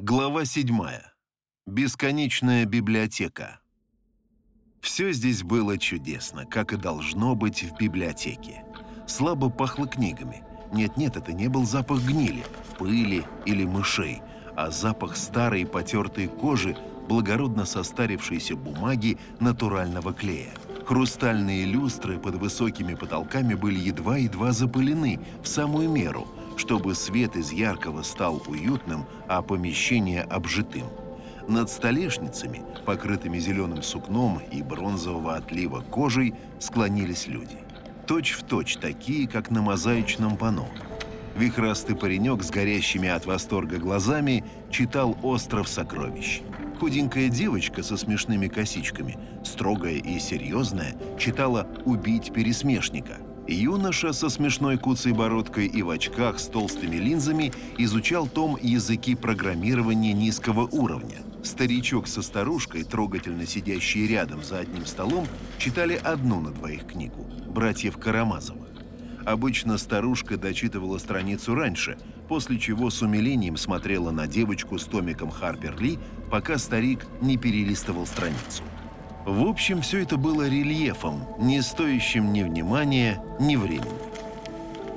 Глава 7. Бесконечная библиотека. Все здесь было чудесно, как и должно быть в библиотеке. Слабо пахло книгами. Нет-нет, это не был запах гнили, пыли или мышей, а запах старой потертой кожи, благородно состарившейся бумаги натурального клея. Хрустальные люстры под высокими потолками были едва-едва запылены в самую меру – чтобы свет из яркого стал уютным, а помещение обжитым. Над столешницами, покрытыми зеленым сукном и бронзового отлива кожей, склонились люди. Точь в точь такие, как на мозаичном панно. Вихрастый паренек с горящими от восторга глазами читал «Остров сокровищ». Худенькая девочка со смешными косичками, строгая и серьезная, читала «Убить пересмешника», Юноша со смешной куцей бородкой и в очках с толстыми линзами изучал том языки программирования низкого уровня. Старичок со старушкой, трогательно сидящие рядом за одним столом, читали одну на двоих книгу «Братьев Карамазовых». Обычно старушка дочитывала страницу раньше, после чего с умилением смотрела на девочку с томиком Харпер Ли, пока старик не перелистывал страницу. В общем, все это было рельефом, не стоящим ни внимания, ни времени.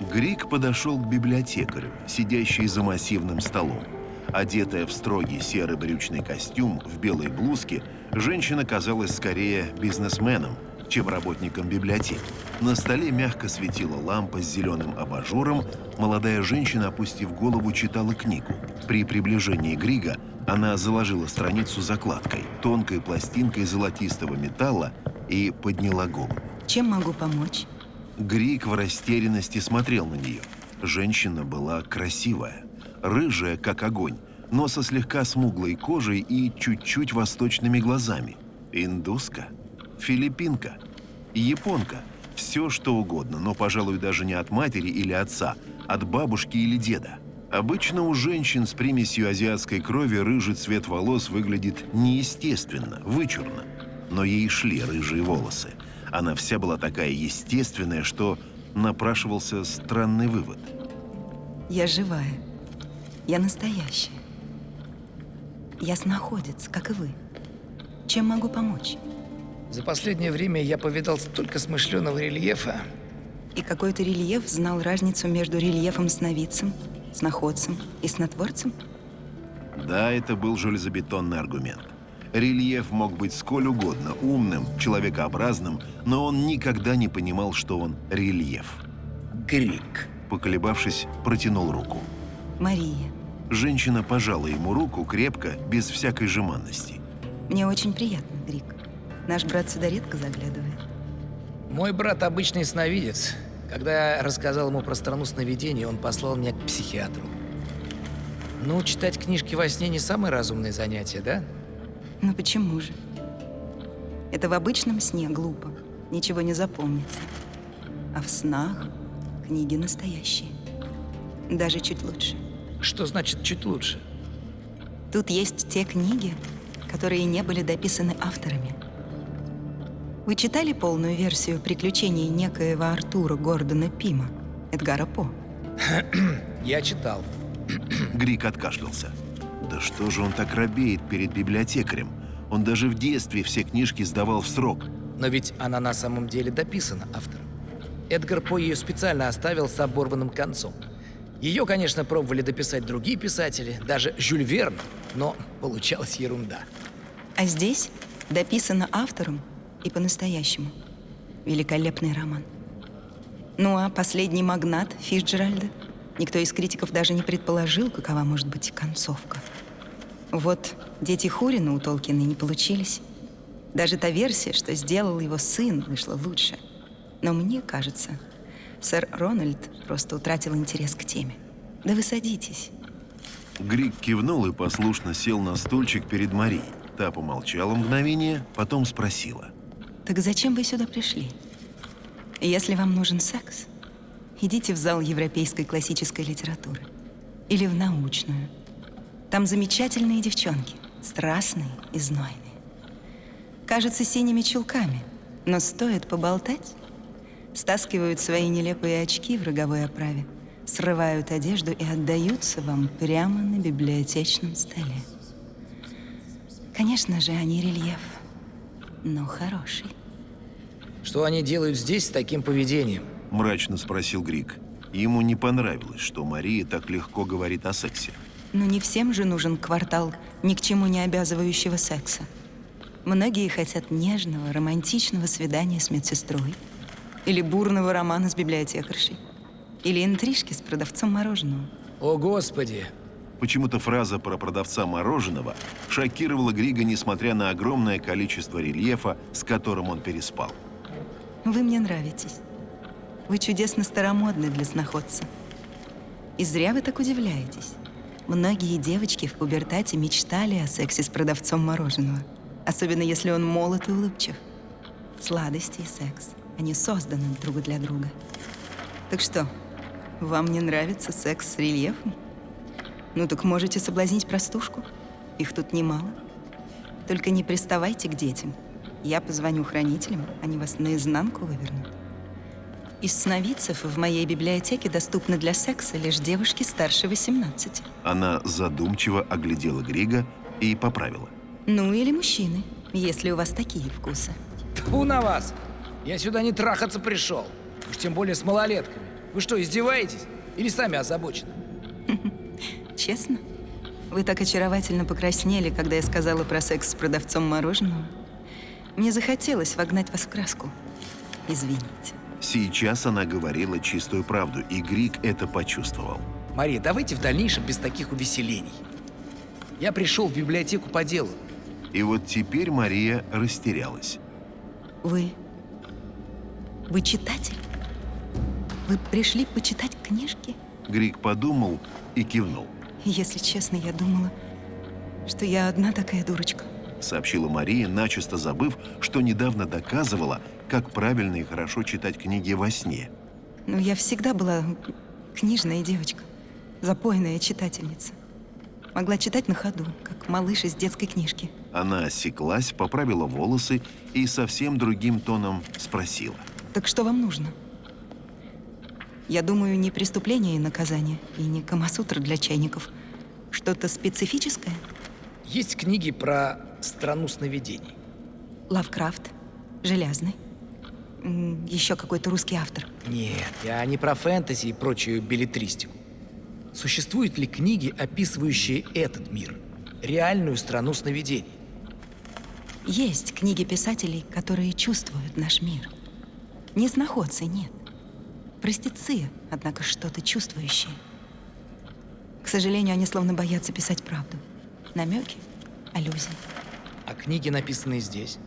Грик подошел к библиотекарю, сидящей за массивным столом. Одетая в строгий серый брючный костюм в белой блузке, женщина казалась скорее бизнесменом, чем работником библиотеки. На столе мягко светила лампа с зеленым абажуром, молодая женщина, опустив голову, читала книгу. При приближении Грига она заложила страницу закладкой, тонкой пластинкой золотистого металла и подняла голову. Чем могу помочь? Грик в растерянности смотрел на нее. Женщина была красивая, рыжая, как огонь, но со слегка смуглой кожей и чуть-чуть восточными глазами. Индуска, филиппинка, японка, все что угодно, но, пожалуй, даже не от матери или отца, от бабушки или деда. Обычно у женщин с примесью азиатской крови рыжий цвет волос выглядит неестественно, вычурно. Но ей шли рыжие волосы. Она вся была такая естественная, что напрашивался странный вывод. Я живая. Я настоящая. Я снаходец, как и вы. Чем могу помочь? За последнее время я повидал столько смышленого рельефа. И какой-то рельеф знал разницу между рельефом сновидцем Сноходцем и снотворцем? Да, это был железобетонный аргумент. Рельеф мог быть сколь угодно умным, человекообразным, но он никогда не понимал, что он рельеф. Грик. Поколебавшись, протянул руку. Мария. Женщина пожала ему руку крепко, без всякой жеманности. Мне очень приятно, Грик. Наш брат сюда редко заглядывает. Мой брат обычный сновидец. Когда я рассказал ему про страну сновидений, он послал меня к психиатру. Ну, читать книжки во сне не самое разумное занятие, да? Ну почему же? Это в обычном сне глупо, ничего не запомнится. А в снах книги настоящие. Даже чуть лучше. Что значит чуть лучше? Тут есть те книги, которые не были дописаны авторами. Вы читали полную версию приключений некоего Артура Гордона Пима, Эдгара По? Я читал. Грик откашлялся. Да что же он так робеет перед библиотекарем? Он даже в детстве все книжки сдавал в срок. Но ведь она на самом деле дописана автором. Эдгар По ее специально оставил с оборванным концом. Ее, конечно, пробовали дописать другие писатели, даже Жюль Верн, но получалась ерунда. А здесь дописано автором и по-настоящему. Великолепный роман. Ну а «Последний магнат» Фишджеральда? Никто из критиков даже не предположил, какова может быть концовка. Вот «Дети Хурина» у Толкина не получились. Даже та версия, что сделал его сын, вышла лучше. Но мне кажется, сэр Рональд просто утратил интерес к теме. Да вы садитесь. Грик кивнул и послушно сел на стульчик перед Марией. Та помолчала мгновение, потом спросила – так зачем вы сюда пришли? Если вам нужен секс, идите в зал европейской классической литературы или в научную. Там замечательные девчонки, страстные и знойные. Кажется, синими чулками, но стоит поболтать, стаскивают свои нелепые очки в роговой оправе, срывают одежду и отдаются вам прямо на библиотечном столе. Конечно же, они рельеф, но хороший. Что они делают здесь с таким поведением? Мрачно спросил Грик. Ему не понравилось, что Мария так легко говорит о сексе. Но не всем же нужен квартал ни к чему не обязывающего секса. Многие хотят нежного, романтичного свидания с медсестрой. Или бурного романа с библиотекаршей. Или интрижки с продавцом мороженого. О, Господи! Почему-то фраза про продавца мороженого шокировала Грига, несмотря на огромное количество рельефа, с которым он переспал. Вы мне нравитесь. Вы чудесно старомодны для сноходца. И зря вы так удивляетесь. Многие девочки в пубертате мечтали о сексе с продавцом мороженого. Особенно если он молод и улыбчив. Сладости и секс. Они созданы друг для друга. Так что, вам не нравится секс с рельефом? Ну так можете соблазнить простушку. Их тут немало. Только не приставайте к детям. Я позвоню хранителям, они вас наизнанку вывернут. Из сновидцев в моей библиотеке доступны для секса лишь девушки старше 18. Она задумчиво оглядела Грига и поправила. Ну или мужчины, если у вас такие вкусы. Тьфу на вас! Я сюда не трахаться пришел. Уж тем более с малолетками. Вы что, издеваетесь? Или сами озабочены? Честно? Вы так очаровательно покраснели, когда я сказала про секс с продавцом мороженого. Мне захотелось вогнать вас в краску. Извините. Сейчас она говорила чистую правду, и Грик это почувствовал. Мария, давайте в дальнейшем без таких увеселений. Я пришел в библиотеку по делу. И вот теперь Мария растерялась. Вы... Вы читатель? Вы пришли почитать книжки? Грик подумал и кивнул. Если честно, я думала, что я одна такая дурочка. Сообщила Мария, начисто забыв, что недавно доказывала, как правильно и хорошо читать книги во сне. Но я всегда была книжная девочка, запойная читательница. Могла читать на ходу, как малыш из детской книжки. Она осеклась, поправила волосы и совсем другим тоном спросила. Так что вам нужно? Я думаю, не преступление и наказание, и не камасутра для чайников. Что-то специфическое? Есть книги про страну сновидений. Лавкрафт, Железный. М, Еще какой-то русский автор. Нет, я не про фэнтези и прочую билетристику. Существуют ли книги, описывающие этот мир? Реальную страну сновидений? Есть книги писателей, которые чувствуют наш мир. Не сноходцы, нет. Простецы, однако что-то чувствующие. К сожалению, они словно боятся писать правду. Намеки, аллюзии. А книги, написанные здесь?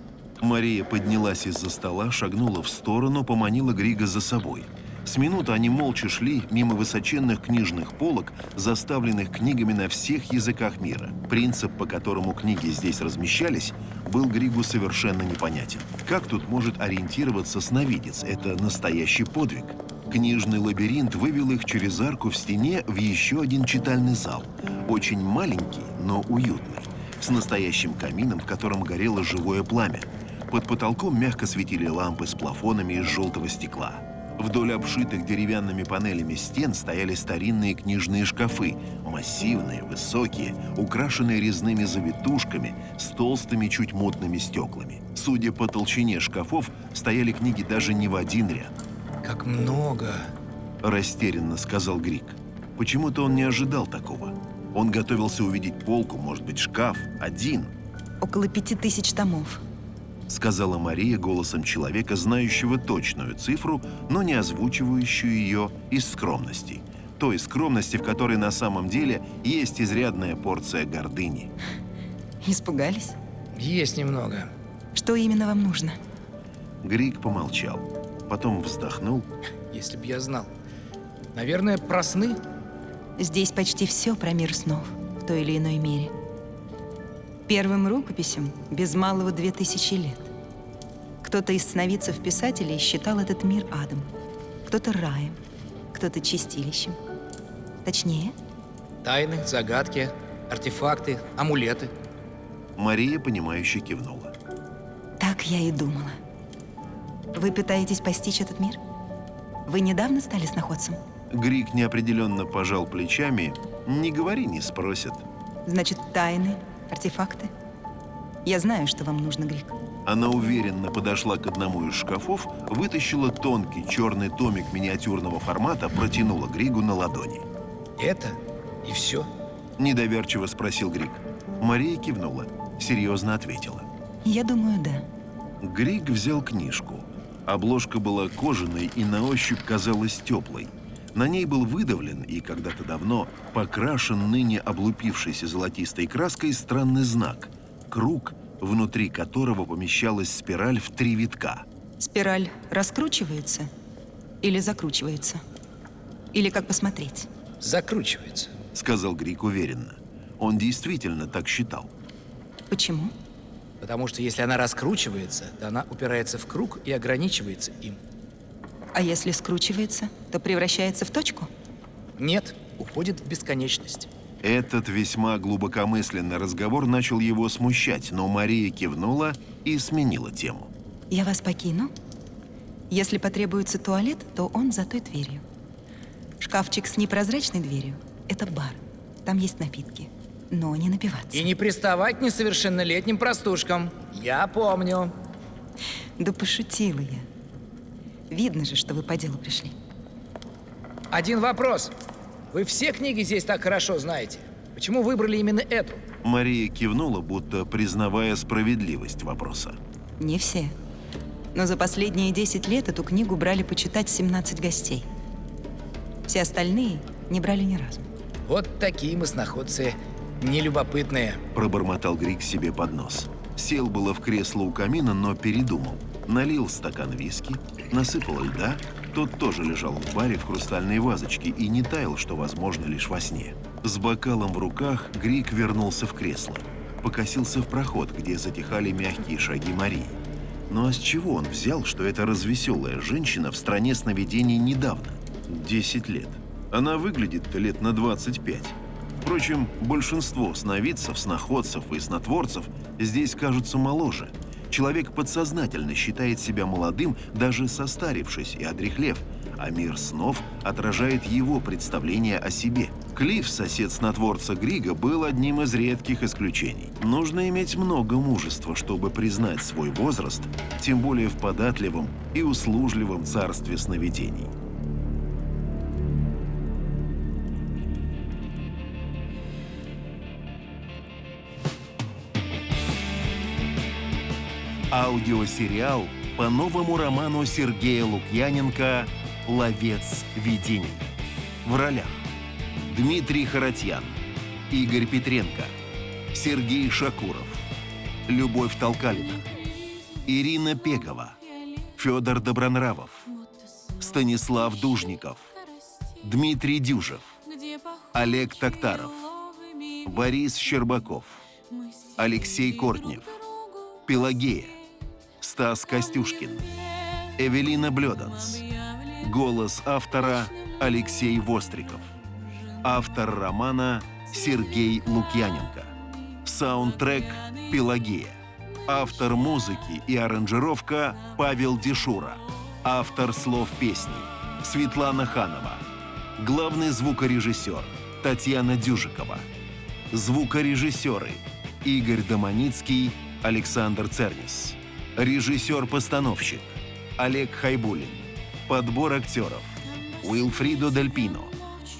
Мария поднялась из-за стола, шагнула в сторону, поманила Грига за собой. С минуты они молча шли мимо высоченных книжных полок, заставленных книгами на всех языках мира. Принцип, по которому книги здесь размещались, был Григу совершенно непонятен. Как тут может ориентироваться сновидец? Это настоящий подвиг. Книжный лабиринт вывел их через арку в стене в еще один читальный зал. Очень маленький, но уютный. С настоящим камином, в котором горело живое пламя. Под потолком мягко светили лампы с плафонами из желтого стекла. Вдоль обшитых деревянными панелями стен стояли старинные книжные шкафы, массивные, высокие, украшенные резными завитушками, с толстыми, чуть мутными стеклами. Судя по толщине шкафов, стояли книги даже не в один ряд. Как много. Растерянно сказал Грик. Почему-то он не ожидал такого. Он готовился увидеть полку, может быть, шкаф, один, Около пяти тысяч томов. сказала Мария голосом человека, знающего точную цифру, но не озвучивающую ее из скромности. Той скромности, в которой на самом деле есть изрядная порция гордыни. Испугались? Есть немного. Что именно вам нужно? Грик помолчал, потом вздохнул. Если б я знал. Наверное, про сны? Здесь почти все про мир снов в той или иной мере. Первым рукописям без малого две тысячи лет. Кто-то из сновидцев-писателей считал этот мир адом, кто-то раем, кто-то чистилищем. Точнее, Тайны, загадки, артефакты, амулеты. Мария, понимающе кивнула. так я и думала. Вы пытаетесь постичь этот мир? Вы недавно стали сноходцем? Грик неопределенно пожал плечами. Не говори, не спросят. Значит, тайны, артефакты? Я знаю, что вам нужно, Грик. Она уверенно подошла к одному из шкафов, вытащила тонкий черный томик миниатюрного формата, протянула Григу на ладони. Это и все? Недоверчиво спросил Григ. Мария кивнула, серьезно ответила. Я думаю, да. Григ взял книжку. Обложка была кожаной и на ощупь казалась теплой. На ней был выдавлен и когда-то давно покрашен ныне облупившейся золотистой краской странный знак – круг, внутри которого помещалась спираль в три витка. Спираль раскручивается или закручивается? Или как посмотреть? Закручивается. Сказал Грик уверенно. Он действительно так считал. Почему? Потому что если она раскручивается, то она упирается в круг и ограничивается им. А если скручивается, то превращается в точку? Нет, уходит в бесконечность. Этот весьма глубокомысленный разговор начал его смущать, но Мария кивнула и сменила тему. Я вас покину. Если потребуется туалет, то он за той дверью. Шкафчик с непрозрачной дверью — это бар. Там есть напитки. Но не напиваться. И не приставать к несовершеннолетним простушкам. Я помню. Да пошутила я. Видно же, что вы по делу пришли. Один вопрос. Вы все книги здесь так хорошо знаете. Почему выбрали именно эту? Мария кивнула, будто признавая справедливость вопроса. Не все. Но за последние 10 лет эту книгу брали почитать 17 гостей. Все остальные не брали ни разу. Вот такие мы сноходцы нелюбопытные. Пробормотал Грик себе под нос. Сел было в кресло у камина, но передумал. Налил стакан виски, насыпал льда. Тот тоже лежал в баре в хрустальной вазочке и не таял, что возможно лишь во сне. С бокалом в руках Грик вернулся в кресло. Покосился в проход, где затихали мягкие шаги Марии. Ну а с чего он взял, что эта развеселая женщина в стране сновидений недавно? Десять лет. Она выглядит лет на 25. Впрочем, большинство сновидцев, сноходцев и снотворцев здесь кажутся моложе. Человек подсознательно считает себя молодым, даже состарившись и одрехлев, а мир снов отражает его представление о себе. Клифф, сосед снотворца Грига, был одним из редких исключений. Нужно иметь много мужества, чтобы признать свой возраст, тем более в податливом и услужливом царстве сновидений. Аудиосериал по новому роману Сергея Лукьяненко «Ловец видений». В ролях Дмитрий Харатьян, Игорь Петренко, Сергей Шакуров, Любовь Толкалина, Ирина Пегова, Федор Добронравов, Станислав Дужников, Дмитрий Дюжев, Олег Токтаров, Борис Щербаков, Алексей Кортнев, Пелагея, Стас Костюшкин, Эвелина Блёданс. Голос автора Алексей Востриков. Автор романа Сергей Лукьяненко. Саундтрек Пелагея. Автор музыки и аранжировка Павел Дешура. Автор слов песни Светлана Ханова. Главный звукорежиссер Татьяна Дюжикова. Звукорежиссеры Игорь Доманицкий, Александр Цернис. Режиссер-постановщик Олег Хайбулин. Подбор актеров Уилфридо Дель Пино.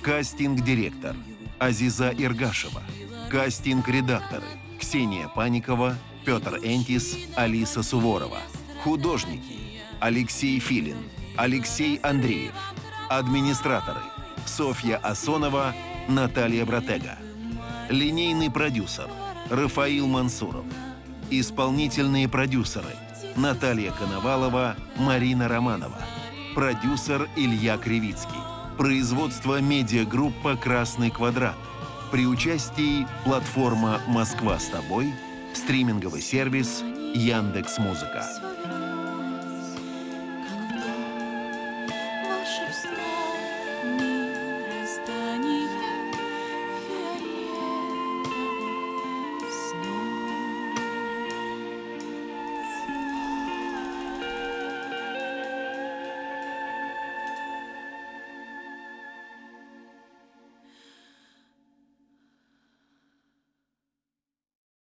Кастинг-директор Азиза Иргашева. Кастинг-редакторы Ксения Паникова, Петр Энтис, Алиса Суворова. Художники Алексей Филин, Алексей Андреев. Администраторы Софья Асонова, Наталья Братега. Линейный продюсер Рафаил Мансуров. Исполнительные продюсеры Наталья Коновалова, Марина Романова. Продюсер Илья Кривицкий. Производство медиагруппа «Красный квадрат». При участии платформа «Москва с тобой», стриминговый сервис Яндекс.Музыка.